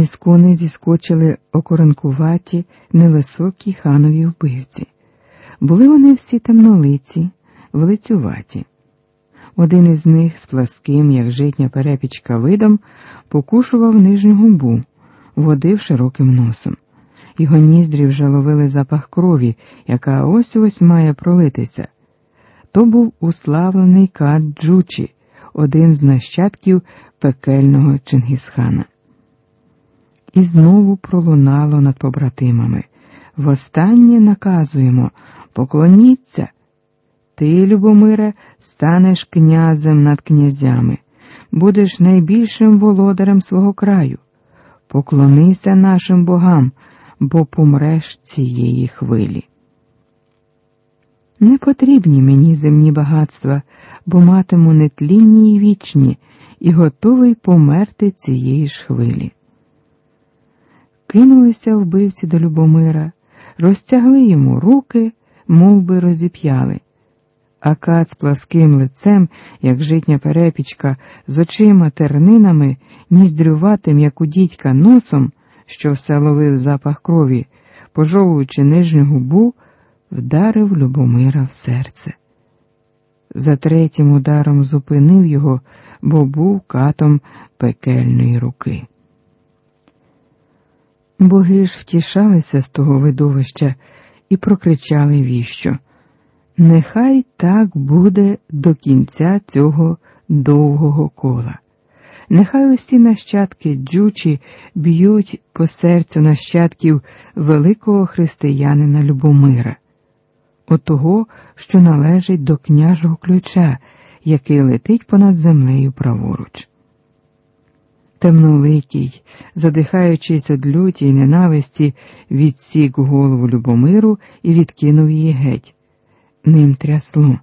Із коней зіскочили окоранкуваті, невисокі ханові вбивці. Були вони всі темнолиці, велицюваті. Один із них з пласким, як житня перепічка, видом, покушував нижню губу, водив широким носом. Його ніздрі вже ловили запах крові, яка ось ось має пролитися. То був уславлений Кат Джучі, один з нащадків пекельного Чингісхана. І знову пролунало над побратимами. Востаннє наказуємо поклоніться. Ти, Любомире, станеш князем над князями, будеш найбільшим володарем свого краю. Поклонися нашим богам, бо помреш цієї хвилі. Не потрібні мені земні багатства, бо матиму нетлінні й вічні, і готовий померти цієї ж хвилі. Кинулися вбивці до Любомира, розтягли йому руки, мов би розіп'яли. А кат з пласким лицем, як житня перепічка, з очима тернинами, ніздрюватим, як у дідька, носом, що все ловив запах крові, пожовуючи нижню губу, вдарив Любомира в серце. За третім ударом зупинив його, бо був катом пекельної руки. Боги ж втішалися з того видовища і прокричали віщо. Нехай так буде до кінця цього довгого кола. Нехай усі нащадки джучі б'ють по серцю нащадків великого християнина Любомира, отого, що належить до княжого ключа, який летить понад землею праворуч. Темноликий, задихаючись од люті й ненависті, відсік голову Любомиру і відкинув її геть. Ним трясло.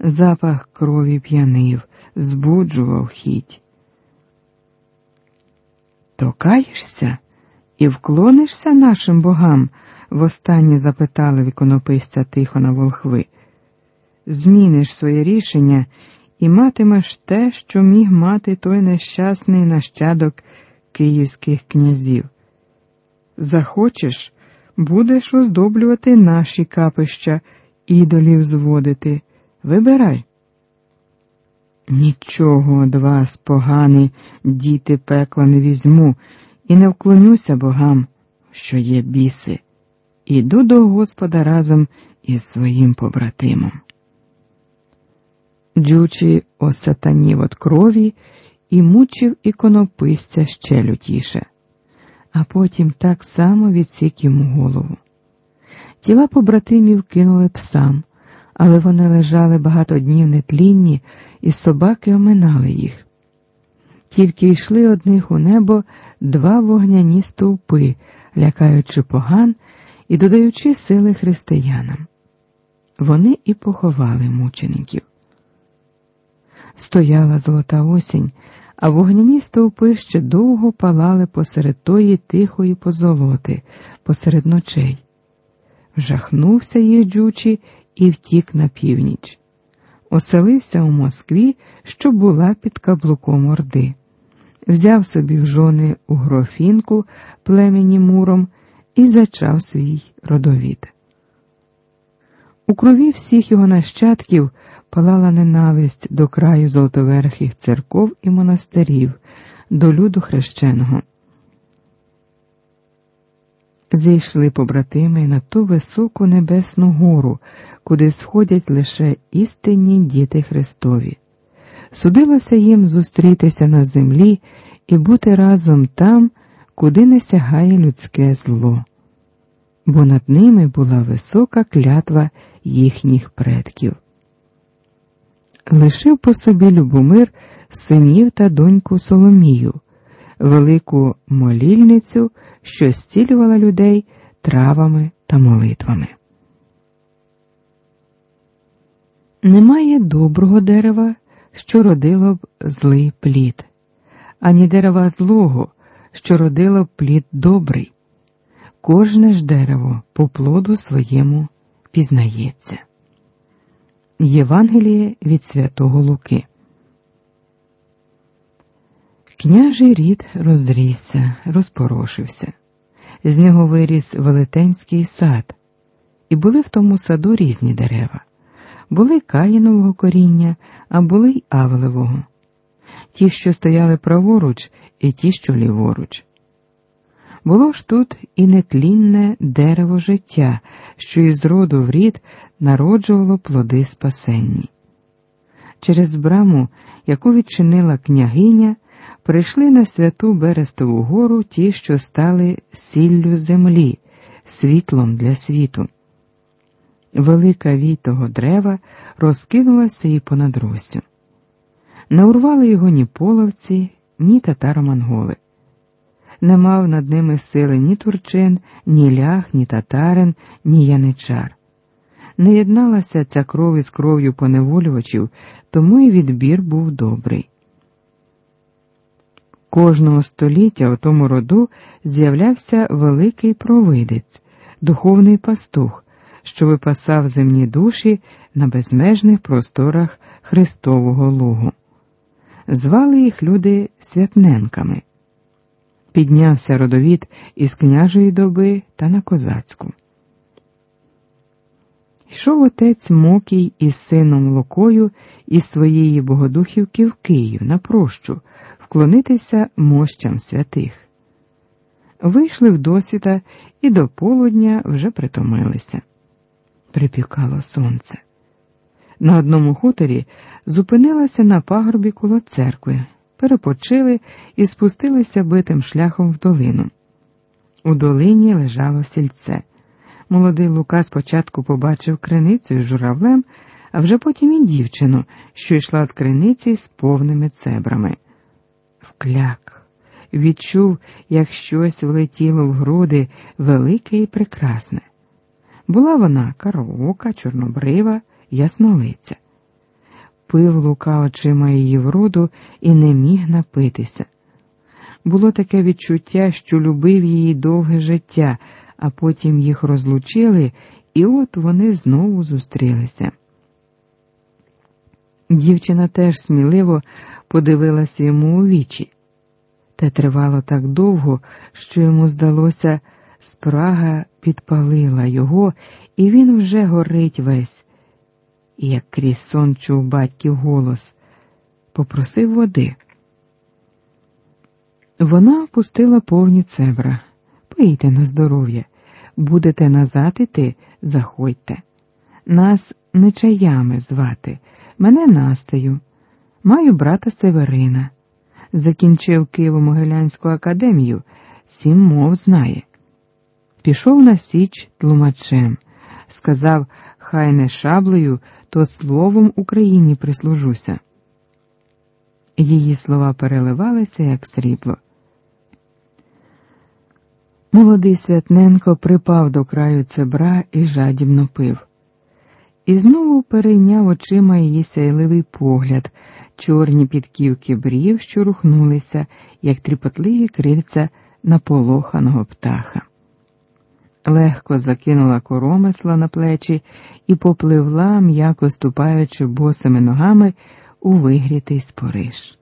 Запах крові п'янив, збуджував хіть. То каєшся і вклонишся нашим богам? востаннє запитали віконописця тихо на волхви. Зміниш своє рішення і матимеш те, що міг мати той нещасний нащадок київських князів. Захочеш, будеш оздоблювати наші капища, ідолів зводити. Вибирай. Нічого од вас, поганий, діти пекла не візьму, і не вклонюся богам, що є біси. Іду до Господа разом із своїм побратимом. Джучі осатанів від крові і мучив іконописця ще лютіше, а потім так само відсік йому голову. Тіла побратимів кинули псам, але вони лежали багато днів нетлінні, і собаки оминали їх. Тільки йшли одних у небо два вогняні стовпи, лякаючи поган і додаючи сили християнам. Вони і поховали мучеників. Стояла золота осінь, а вогняні стовпи ще довго палали посеред тої тихої позолоти, посеред ночей. Вжахнувся їх джучі і втік на північ. Оселився у Москві, що була під каблуком Орди. Взяв собі в жони у грофінку племені муром і зачав свій родовід. У крові всіх його нащадків палала ненависть до краю золотоверхих церков і монастирів, до люду хрещеного. Зійшли побратими на ту високу небесну гору, куди сходять лише істинні діти Христові. Судилося їм зустрітися на землі і бути разом там, куди не сягає людське зло, бо над ними була висока клятва їхніх предків. Лишив по собі Любомир синів та доньку Соломію, велику молільницю, що зцілювала людей травами та молитвами. Немає доброго дерева, що родило б злий плід, ані дерева злого, що родило б плід добрий. Кожне ж дерево по плоду своєму пізнається. Євангеліє від Святого Луки. Княжий рід розрісся, розпорошився. З нього виріс велетенський сад, і були в тому саду різні дерева. Були каїнового коріння, а були й авелевого. Ті, що стояли праворуч, і ті, що ліворуч. Було ж тут і нетлінне дерево життя, що із роду в рід народжувало плоди спасенні. Через браму, яку відчинила княгиня, прийшли на святу Берестову гору ті, що стали сіллю землі, світлом для світу. Велика вій того дерева розкинулася і понад Росю. Не урвали його ні половці, ні татаро-монголи. Не мав над ними сили ні турчин, ні лях, ні татарин, ні яничар. Не єдналася ця кров із кров'ю поневолювачів, тому і відбір був добрий. Кожного століття у тому роду з'являвся великий провидець, духовний пастух, що випасав земні душі на безмежних просторах Христового Лугу. Звали їх люди святненками. Піднявся родовід із княжої доби та на козацьку. Йшов отець Мокій із сином Лукою із своєї Богодухівки в Київ на прощу вклонитися мощам святих. Вийшли в досвіта і до полудня вже притомилися. Припікало сонце. На одному хуторі зупинилася на пагорбі коло церкви, перепочили і спустилися битим шляхом в долину. У долині лежало сільце. Молодий Лука спочатку побачив криницю з журавлем, а вже потім і дівчину, що йшла від криниці з повними цебрами. Вкляк, відчув, як щось влетіло в груди велике і прекрасне. Була вона кароока, чорнобрива, яснолиця. Пив лука очима її вроду і не міг напитися. Було таке відчуття, що любив її довге життя, а потім їх розлучили, і от вони знову зустрілися. Дівчина теж сміливо подивилася йому у вічі, та тривало так довго, що йому здалося, спрага підпалила його, і він вже горить весь, і як крізь сон чув батьків голос, попросив води. Вона впустила повні цебра. Пийте на здоров'я, будете назад іти, заходьте. Нас не чаями звати, мене Настею. Маю брата Северина. Закінчив Києво-Могилянську академію, сім мов знає. Пішов на Січ тлумачем, сказав, хай не шаблею, то словом Україні прислужуся. Її слова переливалися, як срібло. Молодий Святненко припав до краю цебра і жадібно пив. І знову перейняв очима її сяйливий погляд, чорні підківки брів, що рухнулися, як тріпотливі крильця наполоханого птаха. Легко закинула коромисла на плечі і попливла, м'яко ступаючи босими ногами у вигрітий спориш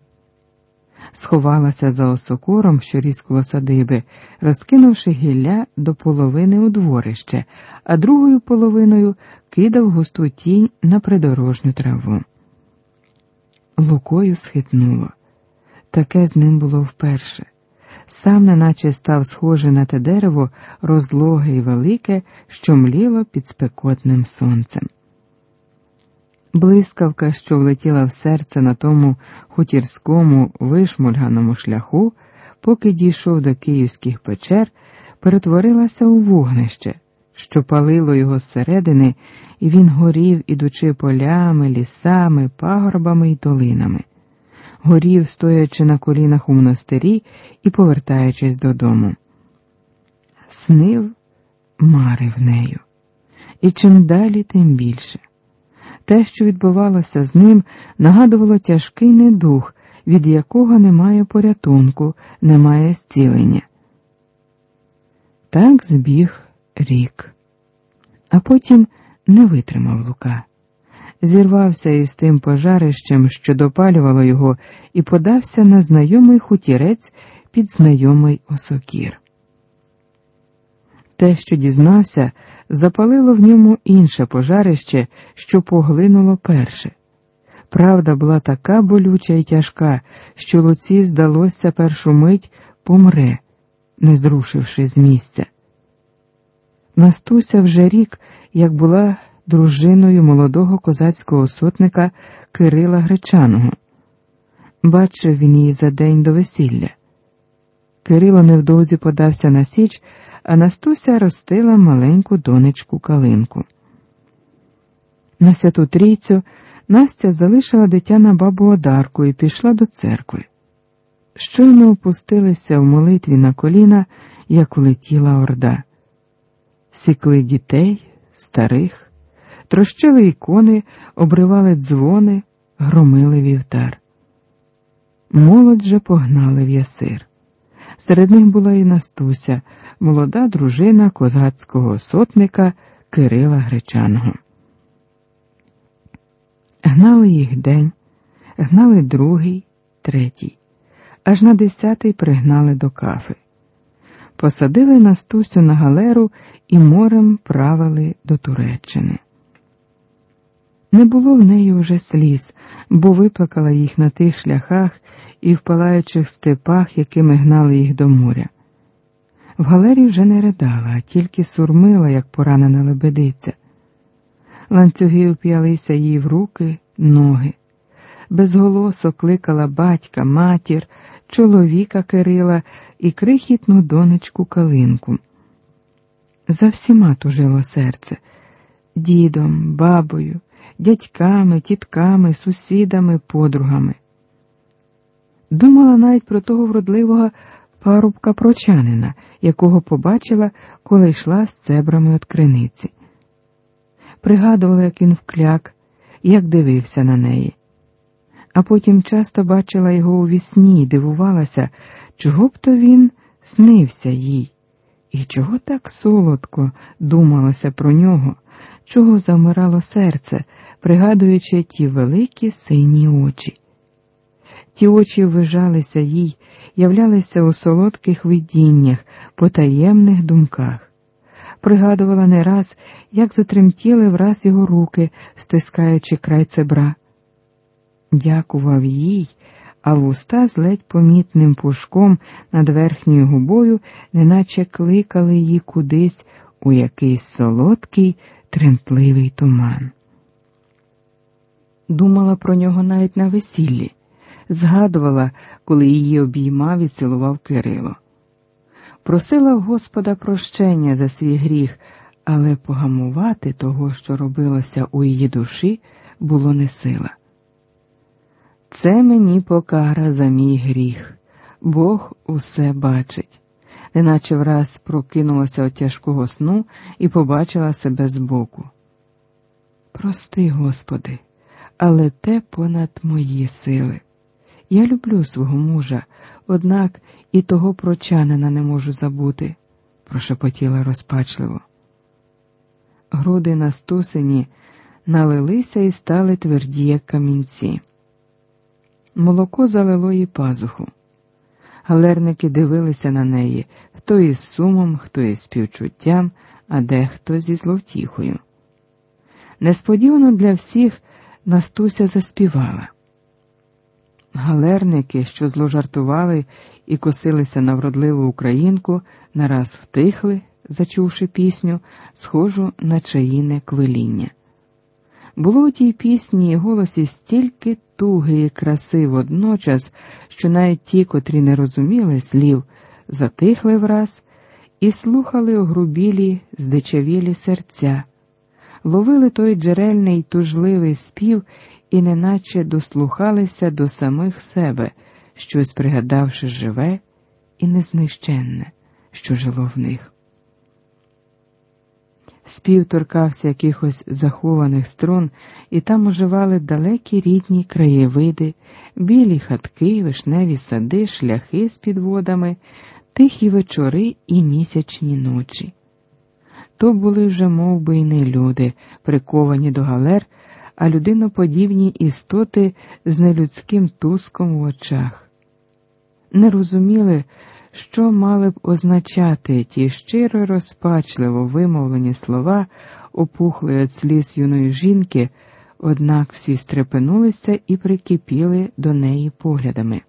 сховалася за осокором, що ріс садиби, розкинувши гілля до половини у дворище, а другою половиною кидав густу тінь на придорожню траву. Лукою схитнуло. Таке з ним було вперше. Сам неначе став схожий на те дерево, розлоге і велике, що мліло під спекотним сонцем. Блискавка, що влетіла в серце на тому хутірському вишмульганому шляху, поки дійшов до київських печер, перетворилася у вогнище, що палило його зсередини, і він горів, ідучи полями, лісами, пагорбами й долинами. Горів, стоячи на колінах у монастирі і повертаючись додому. Снив марив нею, і чим далі, тим більше. Те, що відбувалося з ним, нагадувало тяжкий недух, від якого немає порятунку, немає зцілення. Так збіг рік, а потім не витримав Лука. Зірвався із тим пожарищем, що допалювало його, і подався на знайомий хутірець під знайомий осокір. Те, що дізнався, запалило в ньому інше пожарище, що поглинуло перше. Правда була така болюча і тяжка, що Луці, здалося, першу мить помре, не зрушивши з місця. Настуся вже рік, як була дружиною молодого козацького сотника Кирила Гречаного. Бачив він її за день до весілля. Кирило невдовзі подався на січ, а Настуся ростила маленьку донечку калинку. На святу трійцю Настя залишила дитя на бабу Одарку і пішла до церкви. Щойно опустилися в молитві на коліна, як влетіла орда. Сікли дітей, старих, трощили ікони, обривали дзвони, громили вівтар. Молодь же погнали в ясир. Серед них була і Настуся, молода дружина козацького сотника Кирила Гречаного. Гнали їх день, гнали другий, третій, аж на десятий пригнали до кафи. Посадили Настусю на галеру і морем правили до Туреччини. Не було в неї вже сліз, бо виплакала їх на тих шляхах і в палаючих степах, якими гнали їх до моря. В галері вже не ридала, а тільки сурмила, як поранена лебедиця. Ланцюги уп'ялися їй в руки, ноги. Безголосо кликала батька, матір, чоловіка Кирила і крихітну донечку Калинку. За всіма тужило серце дідом, бабою, дядьками, тітками, сусідами, подругами. Думала навіть про того вродливого парубка прочанина, якого побачила, коли йшла з цебрами від криниці. Пригадувала, як він вкляк, як дивився на неї. А потім часто бачила його у вісні і дивувалася, чого б то він снився їй, і чого так солодко думалося про нього, чого замирало серце, пригадуючи ті великі сині очі. Ті очі вижалися їй, являлися у солодких видіннях, потаємних думках. Пригадувала не раз, як затремтіли враз його руки, стискаючи край цебра. Дякував їй, а вуста з ледь помітним пушком над верхньою губою, неначе кликали її кудись у якийсь солодкий, тремтливий туман. Думала про нього навіть на весіллі згадувала, коли її обіймав і цілував Кирило. Просила Господа прощення за свій гріх, але погамувати того, що робилося у її душі, було не сила. Це мені покара за мій гріх, Бог усе бачить, неначе враз прокинулася від тяжкого сну і побачила себе збоку. Прости, Господи, але те понад мої сили. Я люблю свого мужа, однак і того прочанина не можу забути, прошепотіла розпачливо. Груди на стусені налилися і стали тверді, як камінці. Молоко залило їй пазуху. Галерники дивилися на неї хто із сумом, хто із співчуттям, а дехто зі зловтіхою. Несподівано для всіх Настуся заспівала. Галерники, що зложартували і косилися на вродливу українку, нараз втихли, зачувши пісню, схожу на чаїне квиління. Було у тій пісні і голосі стільки туги і краси водночас, що навіть ті, котрі не розуміли слів, затихли враз і слухали огрубілі, здичавілі серця, ловили той джерельний тужливий спів і неначе дослухалися до самих себе, щось пригадавши живе і незнищенне, що жило в них. Спів торкався якихось захованих струн, і там оживали далекі рідні краєвиди, білі хатки, вишневі сади, шляхи з підводами, тихі вечори і місячні ночі. То були вже мов би, й не люди, приковані до галер а людиноподібні істоти з нелюдським туском в очах. Не розуміли, що мали б означати ті щиро розпачливо вимовлені слова, опухли від сліз юної жінки, однак всі стрепенулися і прикипіли до неї поглядами.